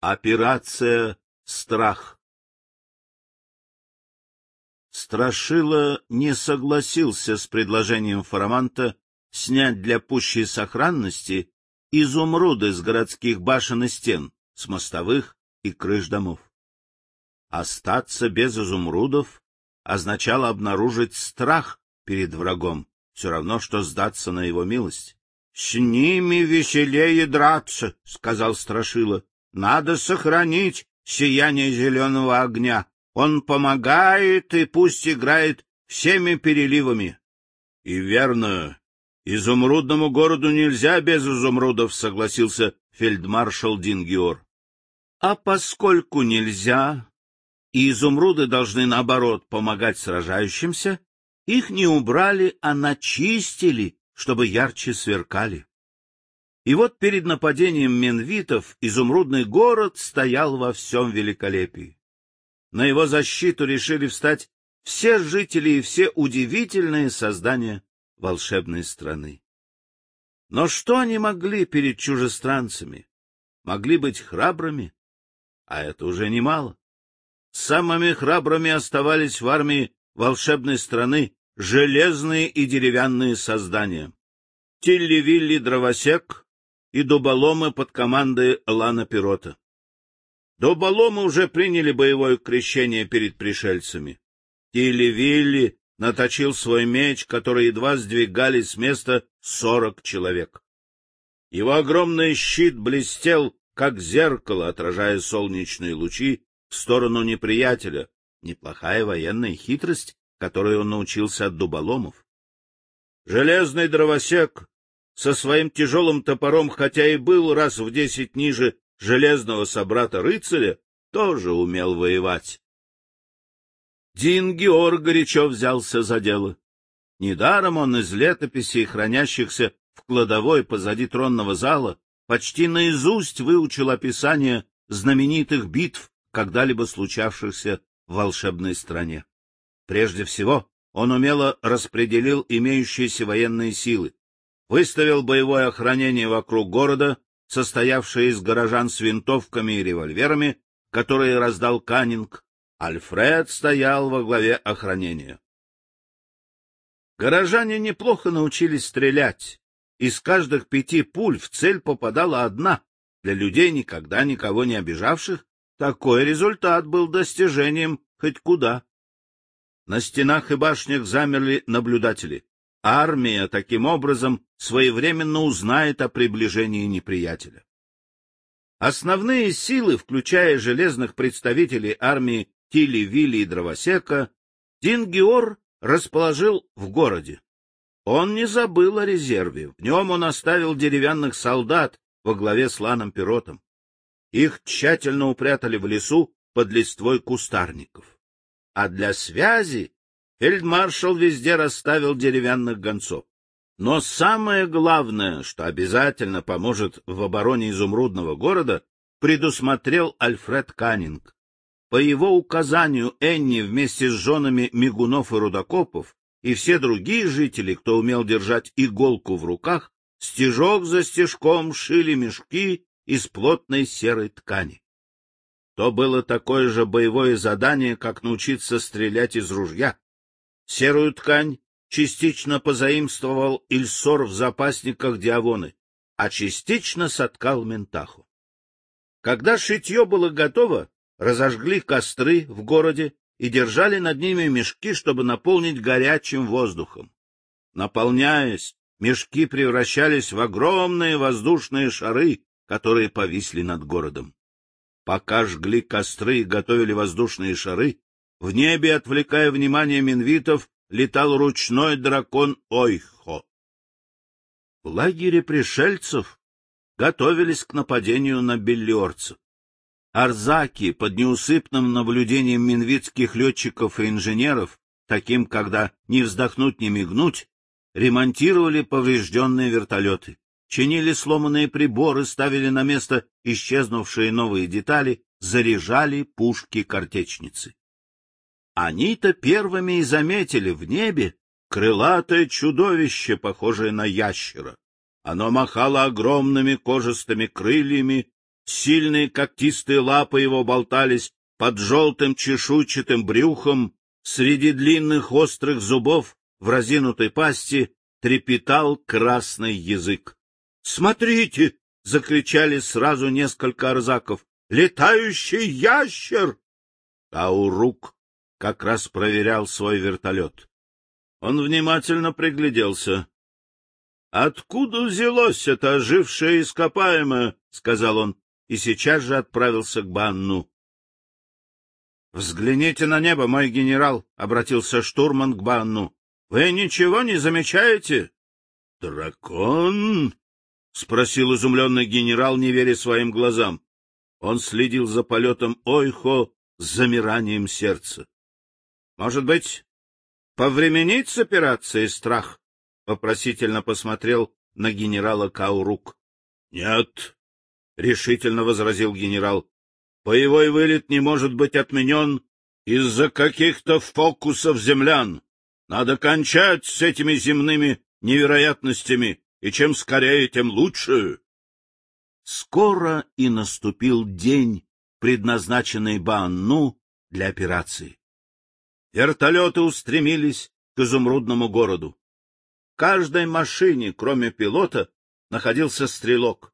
Операция «Страх». Страшила не согласился с предложением Фараманта снять для пущей сохранности изумруды с городских башен и стен, с мостовых и крыш домов. Остаться без изумрудов означало обнаружить страх перед врагом, все равно, что сдаться на его милость. — С ними веселее драться, — сказал Страшила. Надо сохранить сияние зеленого огня. Он помогает и пусть играет всеми переливами. — И верно. Изумрудному городу нельзя без изумрудов, — согласился фельдмаршал Дингиор. — А поскольку нельзя, и изумруды должны, наоборот, помогать сражающимся, их не убрали, а начистили, чтобы ярче сверкали. И вот перед нападением менвитов изумрудный город стоял во всем великолепии. На его защиту решили встать все жители и все удивительные создания волшебной страны. Но что они могли перед чужестранцами? Могли быть храбрыми, а это уже немало. Самыми храбрыми оставались в армии волшебной страны железные и деревянные создания. Тилли-Вилли Дровосек, и дуболомы под командой Лана Пирота. Дуболомы уже приняли боевое крещение перед пришельцами. Тилли-Вилли наточил свой меч, который едва сдвигали с места сорок человек. Его огромный щит блестел, как зеркало, отражая солнечные лучи в сторону неприятеля. Неплохая военная хитрость, которой он научился от дуболомов. Железный дровосек со своим тяжелым топором, хотя и был раз в десять ниже железного собрата-рыцаря, тоже умел воевать. Дин Георг горячо взялся за дело. Недаром он из летописей, хранящихся в кладовой позади тронного зала, почти наизусть выучил описание знаменитых битв, когда-либо случавшихся в волшебной стране. Прежде всего, он умело распределил имеющиеся военные силы, выставил боевое охранение вокруг города, состоявшее из горожан с винтовками и револьверами, которые раздал Каннинг. Альфред стоял во главе охранения. Горожане неплохо научились стрелять. Из каждых пяти пуль в цель попадала одна. Для людей, никогда никого не обижавших, такой результат был достижением хоть куда. На стенах и башнях замерли наблюдатели. Армия таким образом своевременно узнает о приближении неприятеля. Основные силы, включая железных представителей армии Тили, Вилли и Дровосека, Дингиор расположил в городе. Он не забыл о резерве. В нем он оставил деревянных солдат во главе с Ланом Пиротом. Их тщательно упрятали в лесу под листвой кустарников. А для связи фельдмаршал везде расставил деревянных гонцов. Но самое главное, что обязательно поможет в обороне изумрудного города, предусмотрел Альфред Каннинг. По его указанию Энни вместе с женами Мигунов и Рудокопов и все другие жители, кто умел держать иголку в руках, стежок за стежком шили мешки из плотной серой ткани. То было такое же боевое задание, как научиться стрелять из ружья. Серую ткань частично позаимствовал Ильсор в запасниках Диавоны, а частично соткал Ментаху. Когда шитье было готово, разожгли костры в городе и держали над ними мешки, чтобы наполнить горячим воздухом. Наполняясь, мешки превращались в огромные воздушные шары, которые повисли над городом. Пока жгли костры и готовили воздушные шары, в небе, отвлекая внимание минвитов, летал ручной дракон Ойхо. В лагере пришельцев готовились к нападению на беллиорцев. Арзаки под неусыпным наблюдением минвитских летчиков и инженеров, таким, когда не вздохнуть, не мигнуть, ремонтировали поврежденные вертолеты, чинили сломанные приборы, ставили на место исчезнувшие новые детали, заряжали пушки-картечницы. Они-то первыми и заметили в небе крылатое чудовище, похожее на ящера. Оно махало огромными кожистыми крыльями, сильные когтистые лапы его болтались под желтым чешуйчатым брюхом, среди длинных острых зубов в разинутой пасти трепетал красный язык. «Смотрите!» — закричали сразу несколько арзаков. «Летающий ящер!» Аурук как раз проверял свой вертолет. Он внимательно пригляделся. — Откуда взялось это ожившее ископаемое? — сказал он, и сейчас же отправился к Банну. — Взгляните на небо, мой генерал, — обратился штурман к Банну. — Вы ничего не замечаете? — Дракон? — спросил изумленный генерал, не веря своим глазам. Он следил за полетом Ойхо с замиранием сердца. — Может быть, повременить с операцией «Страх»? — вопросительно посмотрел на генерала Каурук. — Нет, — решительно возразил генерал. — Боевой вылет не может быть отменен из-за каких-то фокусов землян. Надо кончать с этими земными невероятностями, и чем скорее, тем лучше. Скоро и наступил день, предназначенный Банну для операции. Вертолеты устремились к изумрудному городу. В каждой машине, кроме пилота, находился стрелок.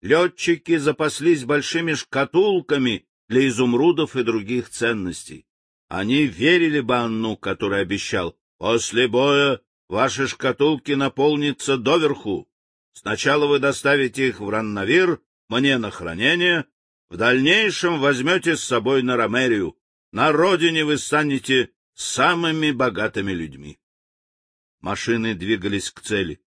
Летчики запаслись большими шкатулками для изумрудов и других ценностей. Они верили Банну, который обещал, после боя ваши шкатулки наполнятся доверху. Сначала вы доставите их в Раннавир, мне на хранение, в дальнейшем возьмете с собой на Ромерию. На родине вы станете самыми богатыми людьми. Машины двигались к цели.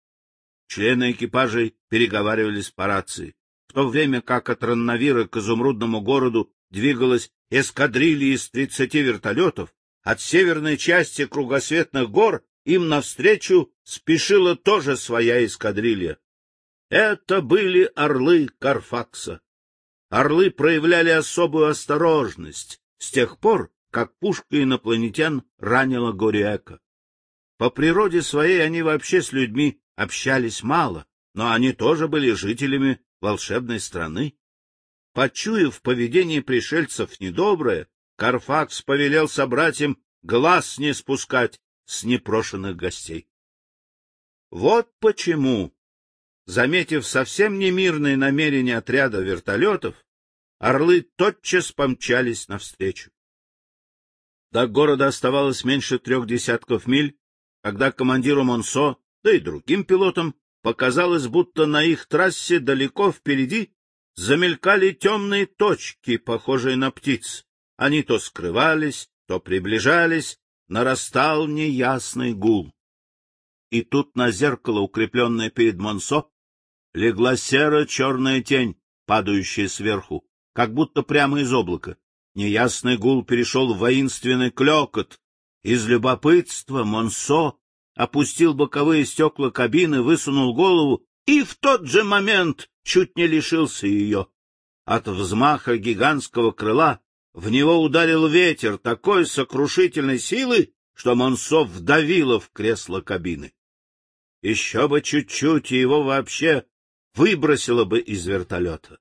Члены экипажей переговаривались по рации, в то время как от Раннавира к изумрудному городу двигалась эскадрилья из тридцати вертолетов, от северной части кругосветных гор им навстречу спешила тоже своя эскадрилья. Это были орлы Карфакса. Орлы проявляли особую осторожность с тех пор, как пушка инопланетян ранила Гориэка. По природе своей они вообще с людьми общались мало, но они тоже были жителями волшебной страны. Почуяв в поведении пришельцев недоброе, Карфакс повелел собратьям глаз не спускать с непрошенных гостей. Вот почему, заметив совсем немирные намерения отряда вертолетов, орлы тотчас помчались навстречу. До города оставалось меньше трех десятков миль, когда командиру Монсо, да и другим пилотам, показалось, будто на их трассе далеко впереди замелькали темные точки, похожие на птиц. Они то скрывались, то приближались, нарастал неясный гул. И тут на зеркало, укрепленное перед Монсо, легла серо-черная тень, падающая сверху, как будто прямо из облака. Неясный гул перешел в воинственный клекот. Из любопытства Монсо опустил боковые стекла кабины, высунул голову и в тот же момент чуть не лишился ее. От взмаха гигантского крыла в него ударил ветер такой сокрушительной силы, что Монсов вдавило в кресло кабины. Еще бы чуть-чуть, и его вообще выбросило бы из вертолета.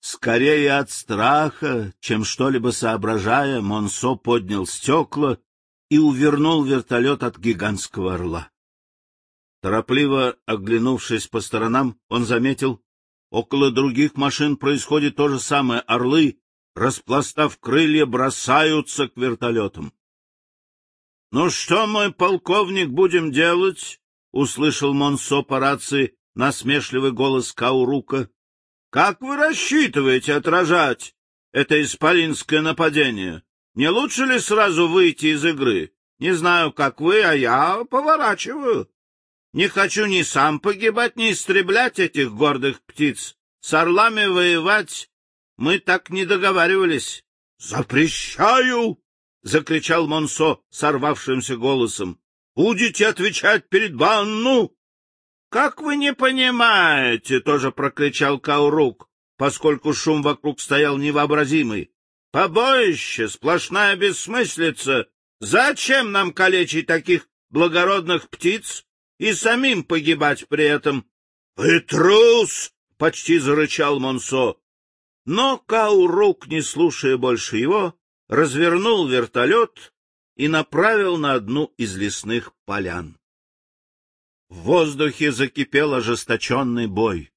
Скорее от страха, чем что-либо соображая, Монсо поднял стекла и увернул вертолет от гигантского орла. Торопливо оглянувшись по сторонам, он заметил, около других машин происходит то же самое. Орлы, распластав крылья, бросаются к вертолетам. — Ну что, мой полковник, будем делать? — услышал Монсо по рации насмешливый голос Каурука. — Как вы рассчитываете отражать это исполинское нападение? Не лучше ли сразу выйти из игры? Не знаю, как вы, а я поворачиваю. Не хочу ни сам погибать, ни истреблять этих гордых птиц. С орлами воевать мы так не договаривались. — Запрещаю! — закричал Монсо сорвавшимся голосом. — Будете отвечать перед Банну? — Как вы не понимаете? — тоже прокричал Каурук, поскольку шум вокруг стоял невообразимый. — Побоище, сплошная бессмыслица. Зачем нам калечить таких благородных птиц? и самим погибать при этом. — Вы трус! — почти зарычал Монсо. Но Каурук, не слушая больше его, развернул вертолет и направил на одну из лесных полян. В воздухе закипел ожесточенный бой.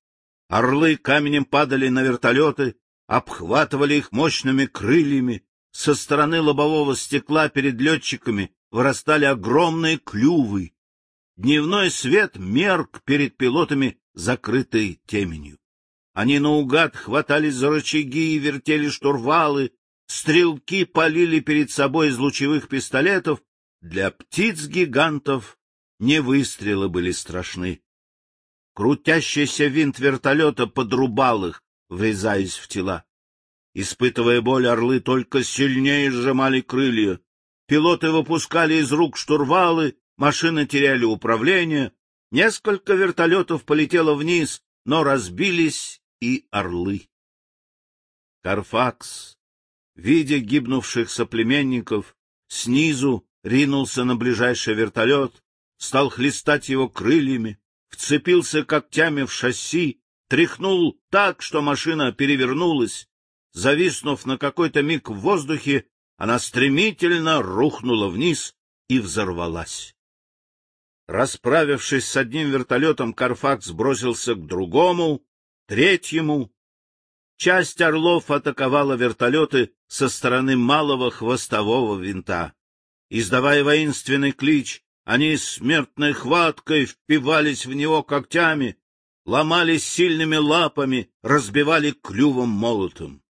Орлы каменем падали на вертолеты, обхватывали их мощными крыльями. Со стороны лобового стекла перед летчиками вырастали огромные клювы. Дневной свет мерк перед пилотами, закрытой теменью. Они наугад хватались за рычаги и вертели штурвалы, стрелки полили перед собой из лучевых пистолетов. Для птиц-гигантов не выстрелы были страшны. Крутящийся винт вертолета подрубал их, врезаясь в тела. Испытывая боль, орлы только сильнее сжимали крылья. Пилоты выпускали из рук штурвалы, машины теряли управление. Несколько вертолетов полетело вниз, но разбились и орлы. Карфакс, видя гибнувших соплеменников, снизу ринулся на ближайший вертолет, стал хлестать его крыльями, вцепился когтями в шасси, тряхнул так, что машина перевернулась. Зависнув на какой-то миг в воздухе, она стремительно рухнула вниз и взорвалась. Расправившись с одним вертолетом, Карфакс бросился к другому, третьему. Часть орлов атаковала вертолеты со стороны малого хвостового винта. Издавая воинственный клич, они смертной хваткой впивались в него когтями, ломались сильными лапами, разбивали клювом молотом.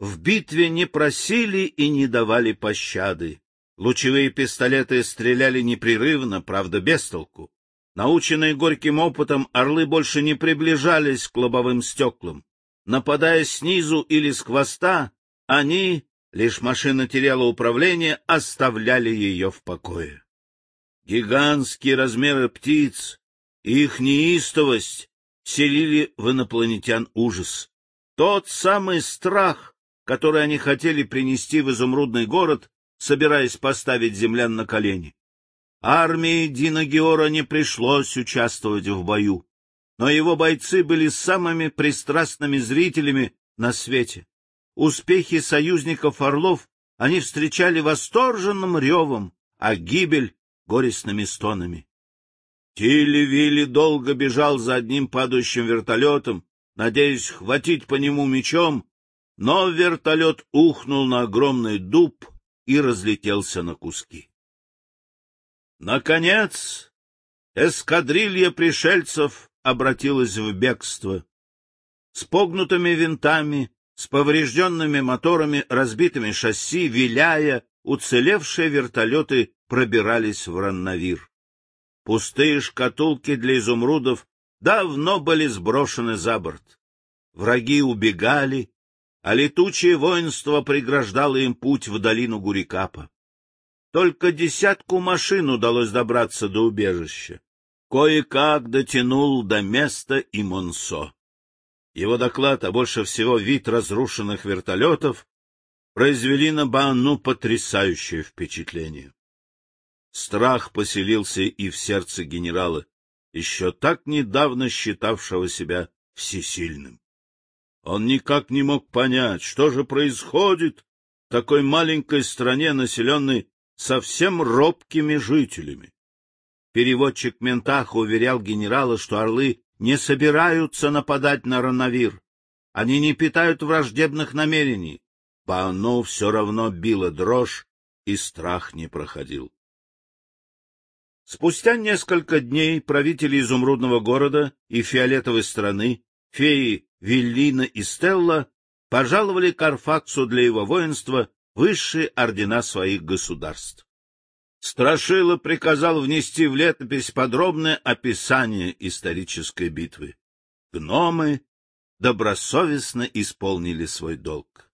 В битве не просили и не давали пощады. Лучевые пистолеты стреляли непрерывно, правда, без толку. Наученные горьким опытом, орлы больше не приближались к лобовым стеклам. Нападая снизу или с хвоста, они, лишь машина теряла управление, оставляли ее в покое. Гигантские размеры птиц и их неистовость селили в инопланетян ужас. Тот самый страх, который они хотели принести в изумрудный город, собираясь поставить землян на колени. Армии Дина Геора не пришлось участвовать в бою, но его бойцы были самыми пристрастными зрителями на свете. Успехи союзников Орлов они встречали восторженным ревом, а гибель — горестными стонами. Тилли-Вилли долго бежал за одним падающим вертолетом, надеясь хватить по нему мечом, но вертолет ухнул на огромный дуб и разлетелся на куски. Наконец, эскадрилья пришельцев обратилась в бегство. С погнутыми винтами, с поврежденными моторами, разбитыми шасси, виляя, уцелевшие вертолеты пробирались в Ранновир. Пустые шкатулки для изумрудов давно были сброшены за борт. Враги убегали, а летучее воинство преграждало им путь в долину Гурикапа. Только десятку машин удалось добраться до убежища. Кое-как дотянул до места и Монсо. Его доклад, а больше всего вид разрушенных вертолетов, произвели на Банну потрясающее впечатление. Страх поселился и в сердце генерала, еще так недавно считавшего себя всесильным. Он никак не мог понять, что же происходит в такой маленькой стране, населенной совсем робкими жителями. Переводчик Ментаха уверял генерала, что орлы не собираются нападать на Ранавир. Они не питают враждебных намерений. Пану все равно била дрожь, и страх не проходил. Спустя несколько дней правители изумрудного города и фиолетовой страны, феи Виллина и Стелла, пожаловали Карфаксу для его воинства высшие ордена своих государств. Страшила приказал внести в летопись подробное описание исторической битвы. Гномы добросовестно исполнили свой долг.